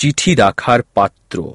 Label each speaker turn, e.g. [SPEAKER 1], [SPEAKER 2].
[SPEAKER 1] চিঠি রাখার পাত্র।